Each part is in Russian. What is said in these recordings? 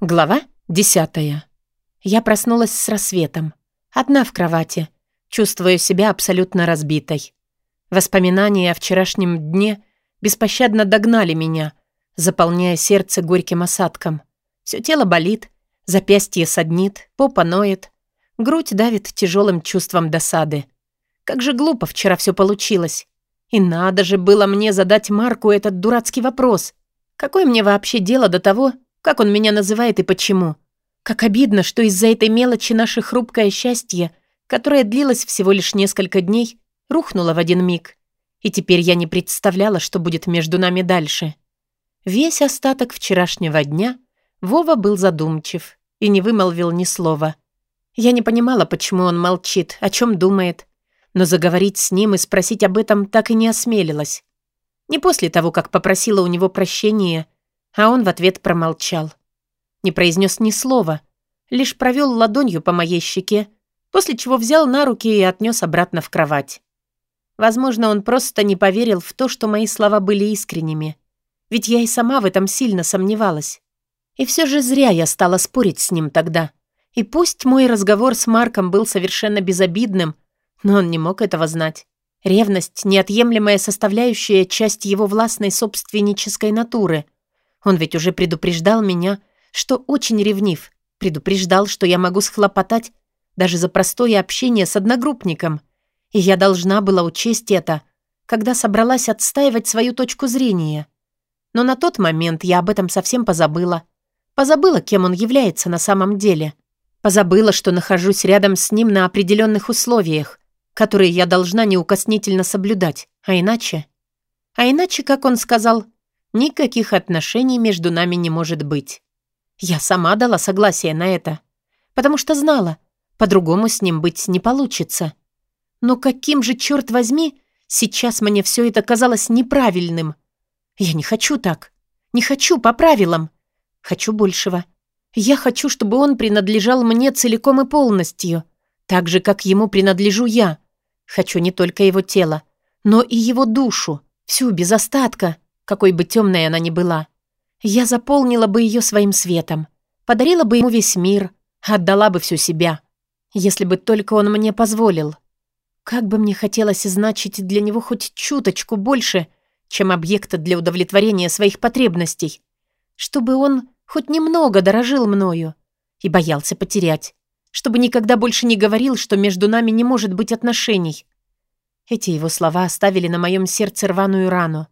Глава десятая. Я проснулась с рассветом. Одна в кровати. Чувствую себя абсолютно разбитой. Воспоминания о вчерашнем дне беспощадно догнали меня, заполняя сердце горьким осадком. Все тело болит, запястье саднит, попа ноет, грудь давит тяжелым чувством досады. Как же глупо вчера все получилось. И надо же было мне задать Марку этот дурацкий вопрос. Какое мне вообще дело до того, как он меня называет и почему? Как обидно, что из-за этой мелочи наше хрупкое счастье, которое длилось всего лишь несколько дней, рухнуло в один миг. И теперь я не представляла, что будет между нами дальше. Весь остаток вчерашнего дня Вова был задумчив и не вымолвил ни слова. Я не понимала, почему он молчит, о чем думает, но заговорить с ним и спросить об этом так и не осмелилась. Не после того, как попросила у него прощения — а он в ответ промолчал. Не произнес ни слова, лишь провел ладонью по моей щеке, после чего взял на руки и отнес обратно в кровать. Возможно, он просто не поверил в то, что мои слова были искренними. Ведь я и сама в этом сильно сомневалась. И все же зря я стала спорить с ним тогда. И пусть мой разговор с Марком был совершенно безобидным, но он не мог этого знать. Ревность — неотъемлемая составляющая часть его властной собственнической натуры — он ведь уже предупреждал меня, что очень ревнив, предупреждал, что я могу схлопотать даже за простое общение с одногруппником. И я должна была учесть это, когда собралась отстаивать свою точку зрения. Но на тот момент я об этом совсем позабыла. Позабыла, кем он является на самом деле. Позабыла, что нахожусь рядом с ним на определенных условиях, которые я должна неукоснительно соблюдать, а иначе... А иначе, как он сказал, Никаких отношений между нами не может быть. Я сама дала согласие на это, потому что знала, по-другому с ним быть не получится. Но каким же, черт возьми, сейчас мне все это казалось неправильным? Я не хочу так. Не хочу по правилам. Хочу большего. Я хочу, чтобы он принадлежал мне целиком и полностью, так же, как ему принадлежу я. Хочу не только его тело, но и его душу, всю без остатка какой бы темной она ни была. Я заполнила бы ее своим светом, подарила бы ему весь мир, отдала бы всю себя, если бы только он мне позволил. Как бы мне хотелось значить для него хоть чуточку больше, чем объекта для удовлетворения своих потребностей, чтобы он хоть немного дорожил мною и боялся потерять, чтобы никогда больше не говорил, что между нами не может быть отношений. Эти его слова оставили на моем сердце рваную рану.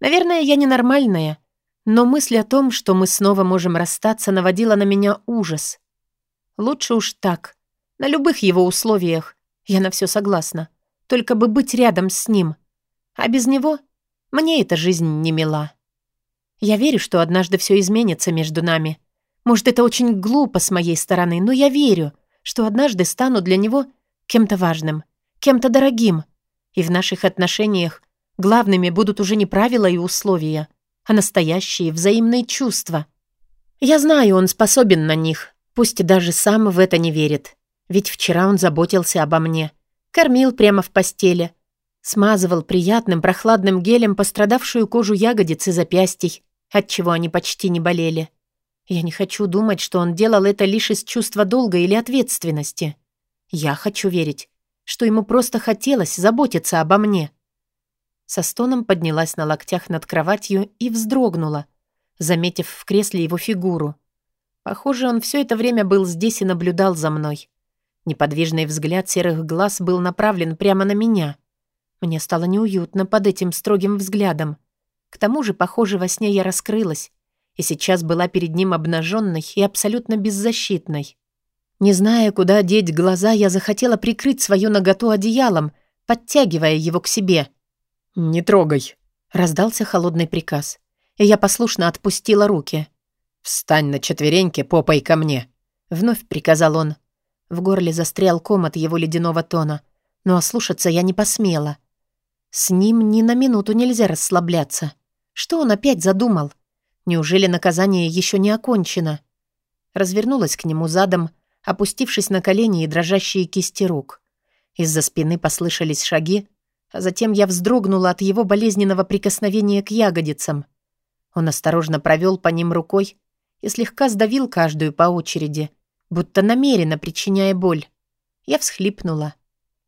Наверное, я ненормальная, но мысль о том, что мы снова можем расстаться, наводила на меня ужас. Лучше уж так. На любых его условиях. Я на все согласна. Только бы быть рядом с ним. А без него мне эта жизнь не мила. Я верю, что однажды все изменится между нами. Может, это очень глупо с моей стороны, но я верю, что однажды стану для него кем-то важным, кем-то дорогим. И в наших отношениях Главными будут уже не правила и условия, а настоящие взаимные чувства. Я знаю, он способен на них, пусть даже сам в это не верит. Ведь вчера он заботился обо мне, кормил прямо в постели, смазывал приятным прохладным гелем пострадавшую кожу ягодиц и запястий, отчего они почти не болели. Я не хочу думать, что он делал это лишь из чувства долга или ответственности. Я хочу верить, что ему просто хотелось заботиться обо мне. Со стоном поднялась на локтях над кроватью и вздрогнула, заметив в кресле его фигуру. Похоже, он все это время был здесь и наблюдал за мной. Неподвижный взгляд серых глаз был направлен прямо на меня. Мне стало неуютно под этим строгим взглядом. К тому же, похоже, во сне я раскрылась, и сейчас была перед ним обнаженной и абсолютно беззащитной. Не зная, куда деть глаза, я захотела прикрыть свою наготу одеялом, подтягивая его к себе — «Не трогай», — раздался холодный приказ. И я послушно отпустила руки. «Встань на четвереньки попой ко мне», — вновь приказал он. В горле застрял ком от его ледяного тона, но ослушаться я не посмела. С ним ни на минуту нельзя расслабляться. Что он опять задумал? Неужели наказание еще не окончено? Развернулась к нему задом, опустившись на колени и дрожащие кисти рук. Из-за спины послышались шаги, затем я вздрогнула от его болезненного прикосновения к ягодицам. Он осторожно провел по ним рукой и слегка сдавил каждую по очереди, будто намеренно причиняя боль. Я всхлипнула.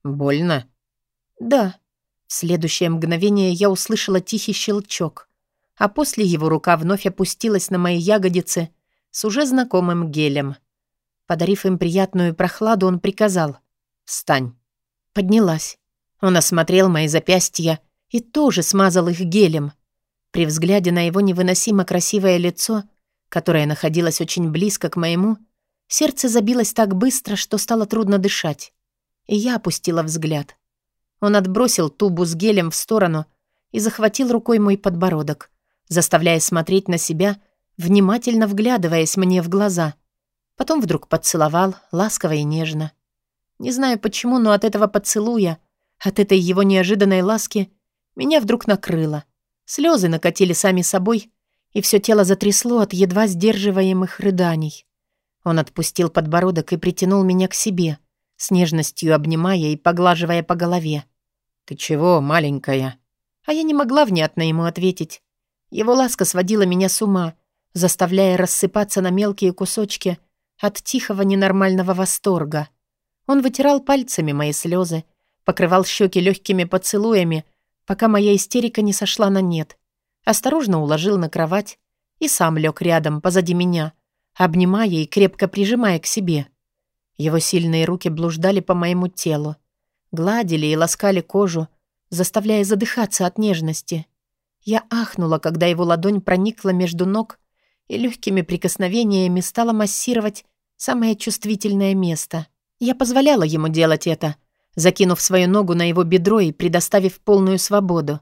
«Больно?» «Да». В следующее мгновение я услышала тихий щелчок, а после его рука вновь опустилась на мои ягодицы с уже знакомым гелем. Подарив им приятную прохладу, он приказал «Встань». Поднялась. Он осмотрел мои запястья и тоже смазал их гелем. При взгляде на его невыносимо красивое лицо, которое находилось очень близко к моему, сердце забилось так быстро, что стало трудно дышать. И я опустила взгляд. Он отбросил тубу с гелем в сторону и захватил рукой мой подбородок, заставляя смотреть на себя, внимательно вглядываясь мне в глаза. Потом вдруг поцеловал, ласково и нежно. Не знаю почему, но от этого поцелуя, от этой его неожиданной ласки, меня вдруг накрыло. Слезы накатили сами собой, и все тело затрясло от едва сдерживаемых рыданий. Он отпустил подбородок и притянул меня к себе — с нежностью обнимая и поглаживая по голове. «Ты чего, маленькая?» А я не могла внятно ему ответить. Его ласка сводила меня с ума, заставляя рассыпаться на мелкие кусочки от тихого ненормального восторга. Он вытирал пальцами мои слезы, покрывал щеки легкими поцелуями, пока моя истерика не сошла на нет. Осторожно уложил на кровать и сам лег рядом, позади меня, обнимая и крепко прижимая к себе. Его сильные руки блуждали по моему телу, гладили и ласкали кожу, заставляя задыхаться от нежности. Я ахнула, когда его ладонь проникла между ног и легкими прикосновениями стала массировать самое чувствительное место. Я позволяла ему делать это, закинув свою ногу на его бедро и предоставив полную свободу.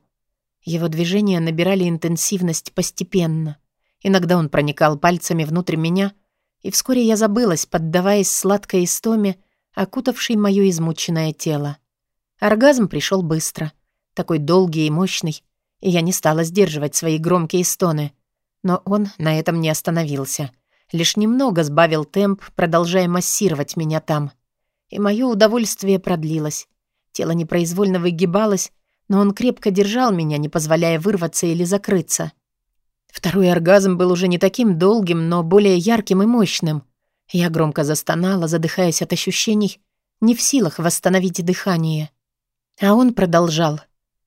Его движения набирали интенсивность постепенно. Иногда он проникал пальцами внутрь меня — и вскоре я забылась, поддаваясь сладкой истоме, окутавшей моё измученное тело. Оргазм пришел быстро, такой долгий и мощный, и я не стала сдерживать свои громкие стоны. Но он на этом не остановился. Лишь немного сбавил темп, продолжая массировать меня там. И мое удовольствие продлилось. Тело непроизвольно выгибалось, но он крепко держал меня, не позволяя вырваться или закрыться. Второй оргазм был уже не таким долгим, но более ярким и мощным. Я громко застонала, задыхаясь от ощущений, не в силах восстановить дыхание. А он продолжал.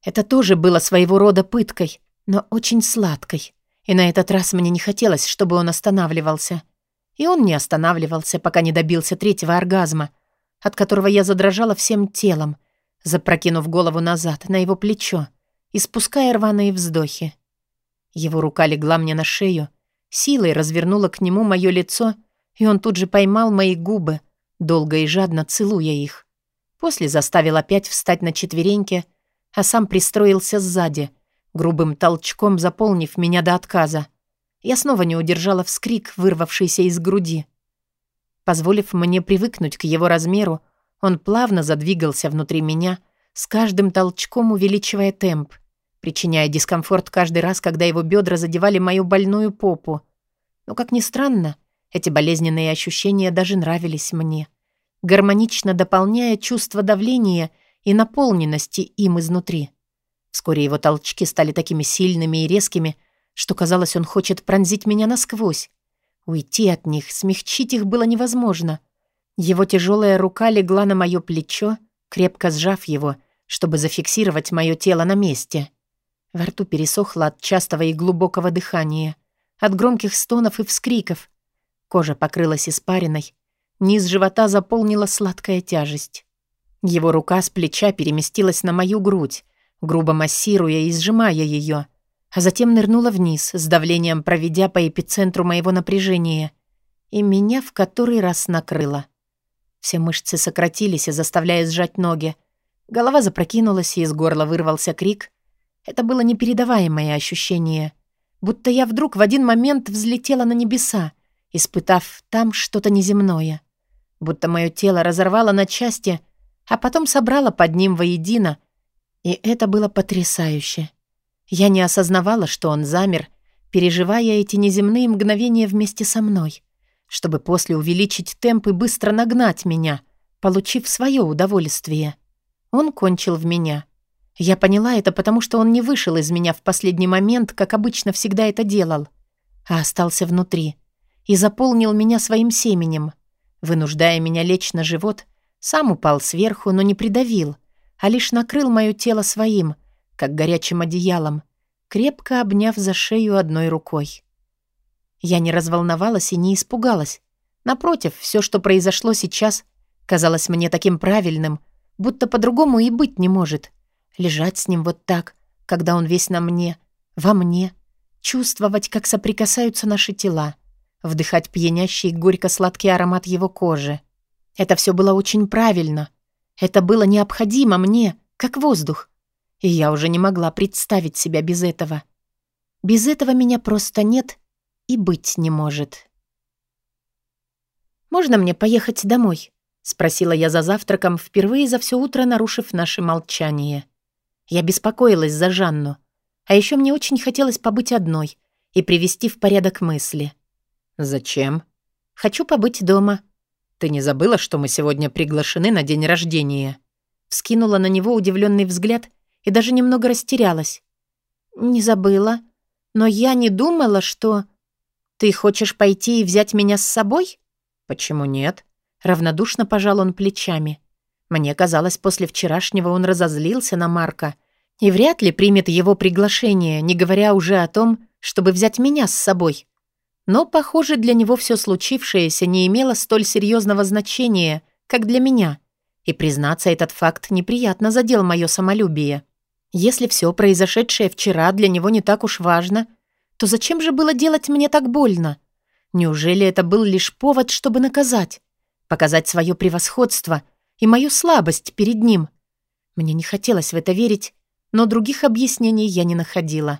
Это тоже было своего рода пыткой, но очень сладкой. И на этот раз мне не хотелось, чтобы он останавливался. И он не останавливался, пока не добился третьего оргазма, от которого я задрожала всем телом, запрокинув голову назад на его плечо и спуская рваные вздохи. Его рука легла мне на шею, силой развернула к нему мое лицо, и он тут же поймал мои губы, долго и жадно целуя их. После заставил опять встать на четвереньки, а сам пристроился сзади, грубым толчком заполнив меня до отказа. Я снова не удержала вскрик, вырвавшийся из груди. Позволив мне привыкнуть к его размеру, он плавно задвигался внутри меня, с каждым толчком увеличивая темп — причиняя дискомфорт каждый раз, когда его бедра задевали мою больную попу. Но, как ни странно, эти болезненные ощущения даже нравились мне, гармонично дополняя чувство давления и наполненности им изнутри. Вскоре его толчки стали такими сильными и резкими, что казалось, он хочет пронзить меня насквозь. Уйти от них, смягчить их было невозможно. Его тяжелая рука легла на мое плечо, крепко сжав его, чтобы зафиксировать мое тело на месте. Во рту пересохло от частого и глубокого дыхания, от громких стонов и вскриков. Кожа покрылась испариной, низ живота заполнила сладкая тяжесть. Его рука с плеча переместилась на мою грудь, грубо массируя и сжимая ее, а затем нырнула вниз, с давлением проведя по эпицентру моего напряжения, и меня в который раз накрыло. Все мышцы сократились, заставляя сжать ноги. Голова запрокинулась, и из горла вырвался крик, это было непередаваемое ощущение. Будто я вдруг в один момент взлетела на небеса, испытав там что-то неземное. Будто мое тело разорвало на части, а потом собрало под ним воедино. И это было потрясающе. Я не осознавала, что он замер, переживая эти неземные мгновения вместе со мной, чтобы после увеличить темп и быстро нагнать меня, получив свое удовольствие. Он кончил в меня. Я поняла это, потому что он не вышел из меня в последний момент, как обычно всегда это делал, а остался внутри. и заполнил меня своим семенем. Вынуждая меня лечь на живот, сам упал сверху, но не придавил, а лишь накрыл мое тело своим, как горячим одеялом, крепко обняв за шею одной рукой. Я не разволновалась и не испугалась. Напротив, все, что произошло сейчас, казалось мне таким правильным, будто по-другому и быть не может. Лежать с ним вот так, когда он весь на мне, во мне, чувствовать, как соприкасаются наши тела, вдыхать пьянящий горько-сладкий аромат его кожи. Это все было очень правильно. Это было необходимо мне, как воздух. И я уже не могла представить себя без этого. Без этого меня просто нет и быть не может. «Можно мне поехать домой?» — спросила я за завтраком, впервые за все утро нарушив наше молчание. Я беспокоилась за Жанну. А еще мне очень хотелось побыть одной и привести в порядок мысли. «Зачем?» «Хочу побыть дома». «Ты не забыла, что мы сегодня приглашены на день рождения?» Вскинула на него удивленный взгляд и даже немного растерялась. «Не забыла. Но я не думала, что...» «Ты хочешь пойти и взять меня с собой?» «Почему нет?» Равнодушно пожал он плечами. Мне казалось, после вчерашнего он разозлился на Марка — и вряд ли примет его приглашение, не говоря уже о том, чтобы взять меня с собой. Но, похоже, для него все случившееся не имело столь серьезного значения, как для меня. И, признаться, этот факт неприятно задел мое самолюбие. Если все произошедшее вчера для него не так уж важно, то зачем же было делать мне так больно? Неужели это был лишь повод, чтобы наказать? Показать свое превосходство и мою слабость перед ним? Мне не хотелось в это верить, но других объяснений я не находила.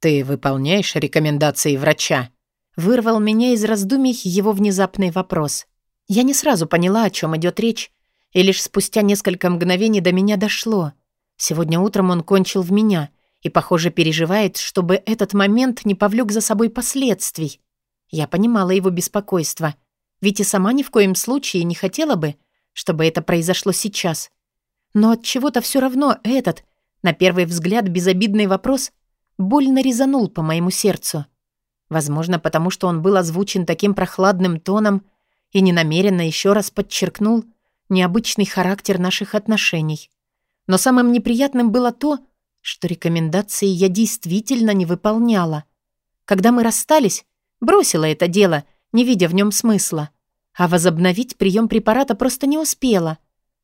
«Ты выполняешь рекомендации врача?» Вырвал меня из раздумий его внезапный вопрос. Я не сразу поняла, о чем идет речь, и лишь спустя несколько мгновений до меня дошло. Сегодня утром он кончил в меня и, похоже, переживает, чтобы этот момент не повлек за собой последствий. Я понимала его беспокойство, ведь и сама ни в коем случае не хотела бы, чтобы это произошло сейчас. Но от чего-то все равно этот, на первый взгляд, безобидный вопрос больно резанул по моему сердцу. Возможно, потому что он был озвучен таким прохладным тоном и ненамеренно еще раз подчеркнул необычный характер наших отношений. Но самым неприятным было то, что рекомендации я действительно не выполняла. Когда мы расстались, бросила это дело, не видя в нем смысла. А возобновить прием препарата просто не успела.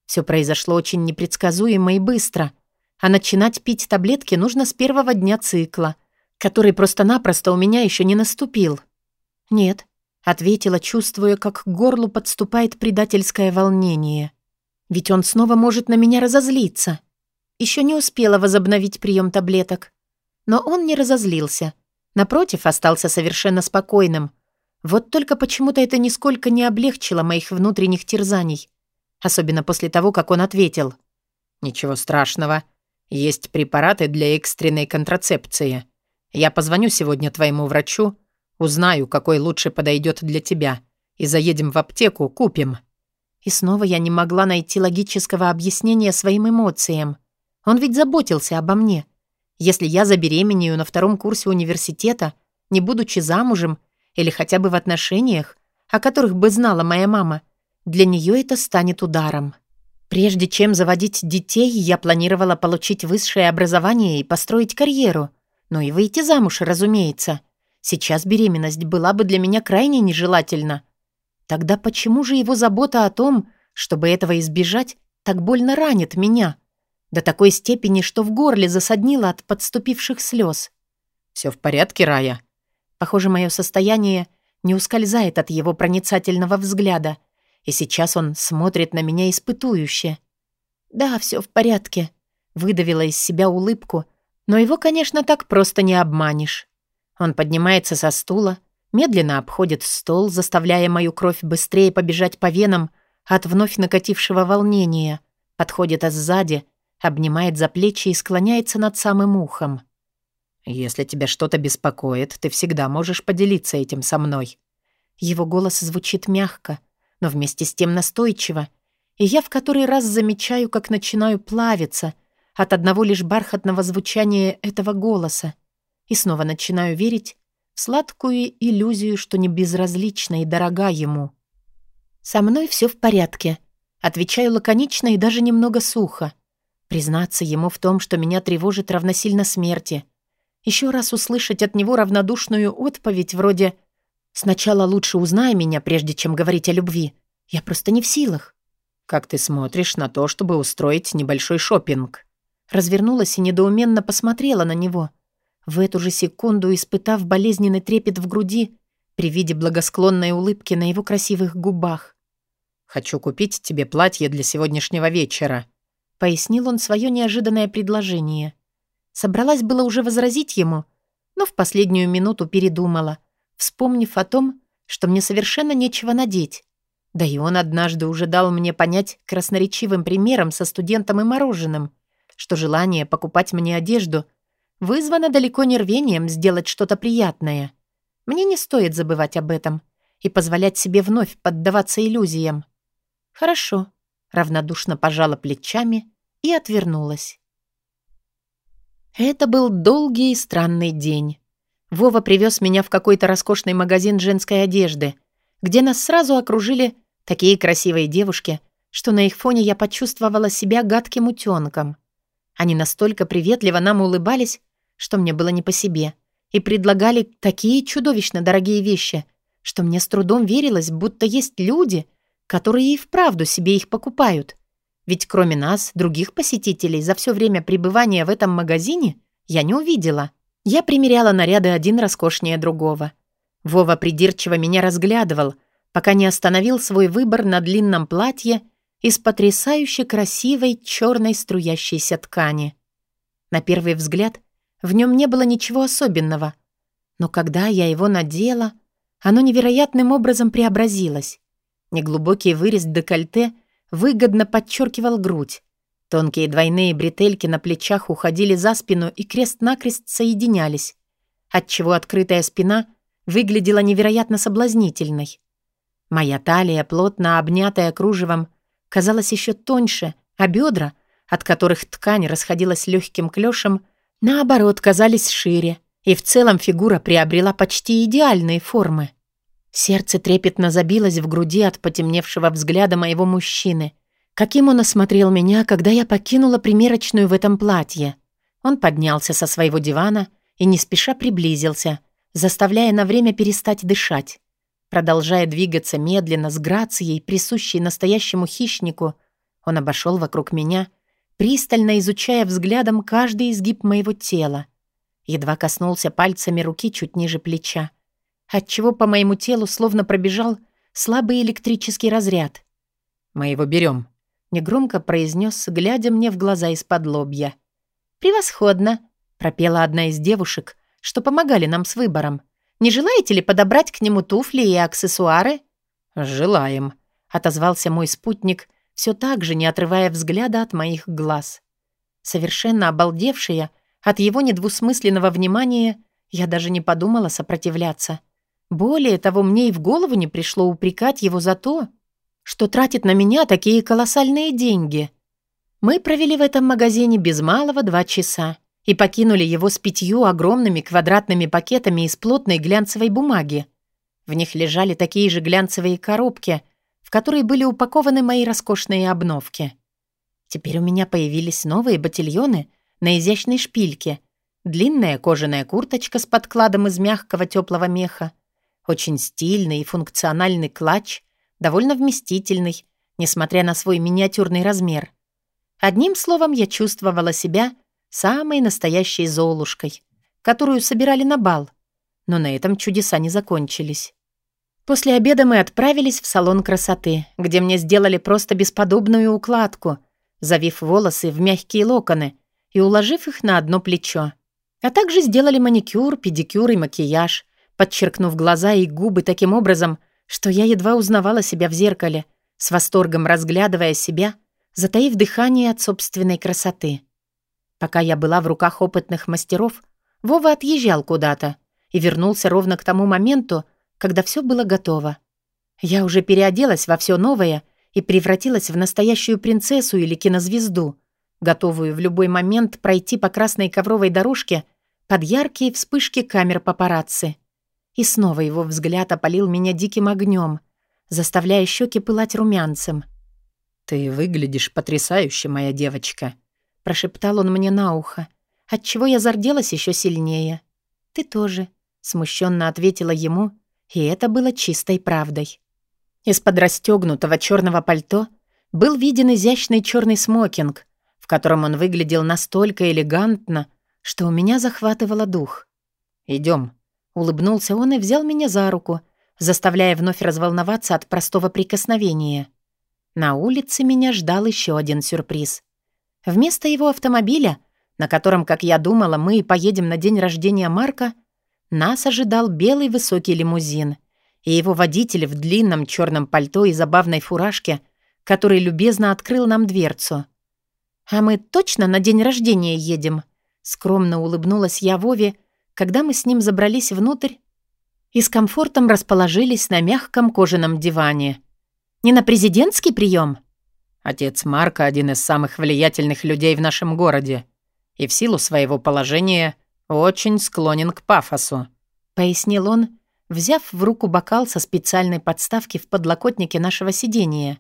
Все произошло очень непредсказуемо и быстро, а начинать пить таблетки нужно с первого дня цикла, который просто-напросто у меня еще не наступил. «Нет», — ответила, чувствуя, как к горлу подступает предательское волнение. «Ведь он снова может на меня разозлиться». Еще не успела возобновить прием таблеток. Но он не разозлился. Напротив, остался совершенно спокойным. Вот только почему-то это нисколько не облегчило моих внутренних терзаний. Особенно после того, как он ответил. «Ничего страшного. Есть препараты для экстренной контрацепции. Я позвоню сегодня твоему врачу, узнаю, какой лучше подойдет для тебя, и заедем в аптеку, купим». И снова я не могла найти логического объяснения своим эмоциям. Он ведь заботился обо мне. Если я забеременею на втором курсе университета, не будучи замужем или хотя бы в отношениях, о которых бы знала моя мама, для нее это станет ударом. Прежде чем заводить детей, я планировала получить высшее образование и построить карьеру. Ну и выйти замуж, разумеется. Сейчас беременность была бы для меня крайне нежелательна. Тогда почему же его забота о том, чтобы этого избежать, так больно ранит меня? До такой степени, что в горле засаднило от подступивших слез. Все в порядке, Рая?» Похоже, мое состояние не ускользает от его проницательного взгляда — и сейчас он смотрит на меня испытующе. «Да, все в порядке», — выдавила из себя улыбку, но его, конечно, так просто не обманешь. Он поднимается со стула, медленно обходит стол, заставляя мою кровь быстрее побежать по венам от вновь накатившего волнения, подходит сзади, обнимает за плечи и склоняется над самым ухом. «Если тебя что-то беспокоит, ты всегда можешь поделиться этим со мной». Его голос звучит мягко, но вместе с тем настойчиво. И я в который раз замечаю, как начинаю плавиться от одного лишь бархатного звучания этого голоса. И снова начинаю верить сладкую иллюзию, что не безразлична и дорога ему. «Со мной все в порядке», — отвечаю лаконично и даже немного сухо. Признаться ему в том, что меня тревожит равносильно смерти. Еще раз услышать от него равнодушную отповедь вроде «Сначала лучше узнай меня, прежде чем говорить о любви. Я просто не в силах». «Как ты смотришь на то, чтобы устроить небольшой шопинг? Развернулась и недоуменно посмотрела на него. В эту же секунду, испытав болезненный трепет в груди, при виде благосклонной улыбки на его красивых губах. «Хочу купить тебе платье для сегодняшнего вечера», пояснил он свое неожиданное предложение. Собралась было уже возразить ему, но в последнюю минуту передумала, вспомнив о том, что мне совершенно нечего надеть. Да и он однажды уже дал мне понять красноречивым примером со студентом и мороженым, что желание покупать мне одежду вызвано далеко не рвением сделать что-то приятное. Мне не стоит забывать об этом и позволять себе вновь поддаваться иллюзиям. «Хорошо», — равнодушно пожала плечами и отвернулась. Это был долгий и странный день. Вова привез меня в какой-то роскошный магазин женской одежды, где нас сразу окружили такие красивые девушки, что на их фоне я почувствовала себя гадким утенком. Они настолько приветливо нам улыбались, что мне было не по себе, и предлагали такие чудовищно дорогие вещи, что мне с трудом верилось, будто есть люди, которые и вправду себе их покупают. Ведь кроме нас, других посетителей за все время пребывания в этом магазине я не увидела. Я примеряла наряды один роскошнее другого. Вова придирчиво меня разглядывал, пока не остановил свой выбор на длинном платье из потрясающе красивой черной струящейся ткани. На первый взгляд в нем не было ничего особенного, но когда я его надела, оно невероятным образом преобразилось. Неглубокий вырез декольте выгодно подчеркивал грудь. Тонкие двойные бретельки на плечах уходили за спину и крест-накрест соединялись, отчего открытая спина выглядела невероятно соблазнительной. Моя талия, плотно обнятая кружевом, казалась еще тоньше, а бедра, от которых ткань расходилась легким клешем, наоборот, казались шире, и в целом фигура приобрела почти идеальные формы. Сердце трепетно забилось в груди от потемневшего взгляда моего мужчины. Каким он осмотрел меня, когда я покинула примерочную в этом платье. Он поднялся со своего дивана и не спеша приблизился, заставляя на время перестать дышать. Продолжая двигаться медленно, с грацией, присущей настоящему хищнику, он обошел вокруг меня, пристально изучая взглядом каждый изгиб моего тела. Едва коснулся пальцами руки чуть ниже плеча отчего по моему телу словно пробежал слабый электрический разряд. «Мы его берем», — негромко произнес, глядя мне в глаза из-под лобья. «Превосходно», — пропела одна из девушек, что помогали нам с выбором. «Не желаете ли подобрать к нему туфли и аксессуары?» «Желаем», — отозвался мой спутник, все так же не отрывая взгляда от моих глаз. Совершенно обалдевшая от его недвусмысленного внимания, я даже не подумала сопротивляться — более того, мне и в голову не пришло упрекать его за то, что тратит на меня такие колоссальные деньги. Мы провели в этом магазине без малого два часа и покинули его с пятью огромными квадратными пакетами из плотной глянцевой бумаги. В них лежали такие же глянцевые коробки, в которые были упакованы мои роскошные обновки. Теперь у меня появились новые ботильоны на изящной шпильке, длинная кожаная курточка с подкладом из мягкого теплого меха, очень стильный и функциональный клатч, довольно вместительный, несмотря на свой миниатюрный размер. Одним словом, я чувствовала себя самой настоящей золушкой, которую собирали на бал. Но на этом чудеса не закончились. После обеда мы отправились в салон красоты, где мне сделали просто бесподобную укладку, завив волосы в мягкие локоны и уложив их на одно плечо. А также сделали маникюр, педикюр и макияж, подчеркнув глаза и губы таким образом, что я едва узнавала себя в зеркале, с восторгом разглядывая себя, затаив дыхание от собственной красоты. Пока я была в руках опытных мастеров, Вова отъезжал куда-то и вернулся ровно к тому моменту, когда все было готово. Я уже переоделась во все новое и превратилась в настоящую принцессу или кинозвезду, готовую в любой момент пройти по красной ковровой дорожке под яркие вспышки камер папарацци. И снова его взгляд опалил меня диким огнем, заставляя щеки пылать румянцем. «Ты выглядишь потрясающе, моя девочка», — прошептал он мне на ухо, отчего я зарделась еще сильнее. «Ты тоже», — смущенно ответила ему, и это было чистой правдой. Из-под расстегнутого черного пальто был виден изящный черный смокинг, в котором он выглядел настолько элегантно, что у меня захватывало дух. Идем, улыбнулся он и взял меня за руку, заставляя вновь разволноваться от простого прикосновения. На улице меня ждал еще один сюрприз. Вместо его автомобиля, на котором, как я думала, мы поедем на день рождения Марка, нас ожидал белый высокий лимузин, и его водитель в длинном черном пальто и забавной фуражке, который любезно открыл нам дверцу. «А мы точно на день рождения едем?» Скромно улыбнулась я Вове, когда мы с ним забрались внутрь и с комфортом расположились на мягком кожаном диване. «Не на президентский прием?» Отец Марка один из самых влиятельных людей в нашем городе и в силу своего положения очень склонен к пафосу», — пояснил он, взяв в руку бокал со специальной подставки в подлокотнике нашего сидения.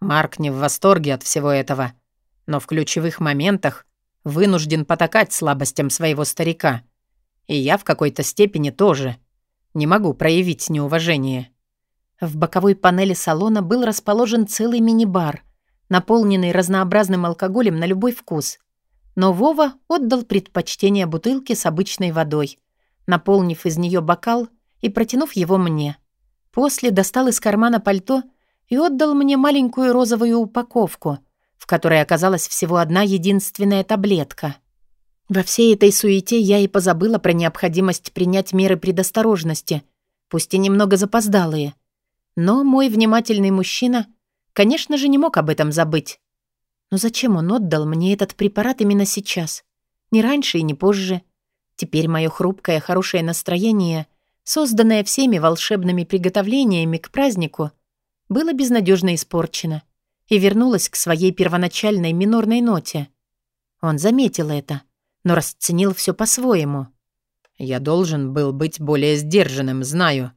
«Марк не в восторге от всего этого, но в ключевых моментах вынужден потакать слабостям своего старика. И я в какой-то степени тоже. Не могу проявить неуважение». В боковой панели салона был расположен целый мини-бар, наполненный разнообразным алкоголем на любой вкус. Но Вова отдал предпочтение бутылке с обычной водой, наполнив из нее бокал и протянув его мне. После достал из кармана пальто и отдал мне маленькую розовую упаковку, в которой оказалась всего одна единственная таблетка. Во всей этой суете я и позабыла про необходимость принять меры предосторожности, пусть и немного запоздалые. Но мой внимательный мужчина, конечно же, не мог об этом забыть. Но зачем он отдал мне этот препарат именно сейчас? Не раньше и не позже. Теперь мое хрупкое, хорошее настроение, созданное всеми волшебными приготовлениями к празднику, было безнадежно испорчено и вернулось к своей первоначальной минорной ноте. Он заметил это — но расценил все по-своему. «Я должен был быть более сдержанным, знаю.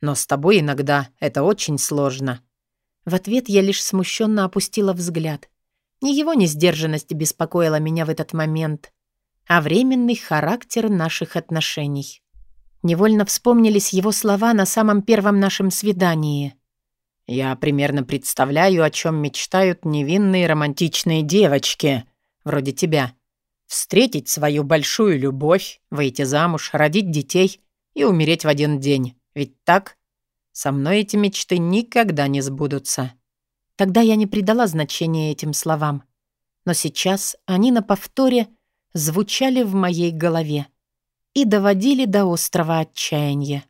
Но с тобой иногда это очень сложно». В ответ я лишь смущенно опустила взгляд. Ни его несдержанность беспокоила меня в этот момент, а временный характер наших отношений. Невольно вспомнились его слова на самом первом нашем свидании. «Я примерно представляю, о чем мечтают невинные романтичные девочки, вроде тебя. Встретить свою большую любовь, выйти замуж, родить детей и умереть в один день. Ведь так? Со мной эти мечты никогда не сбудутся. Тогда я не придала значения этим словам. Но сейчас они на повторе звучали в моей голове и доводили до острого отчаяния.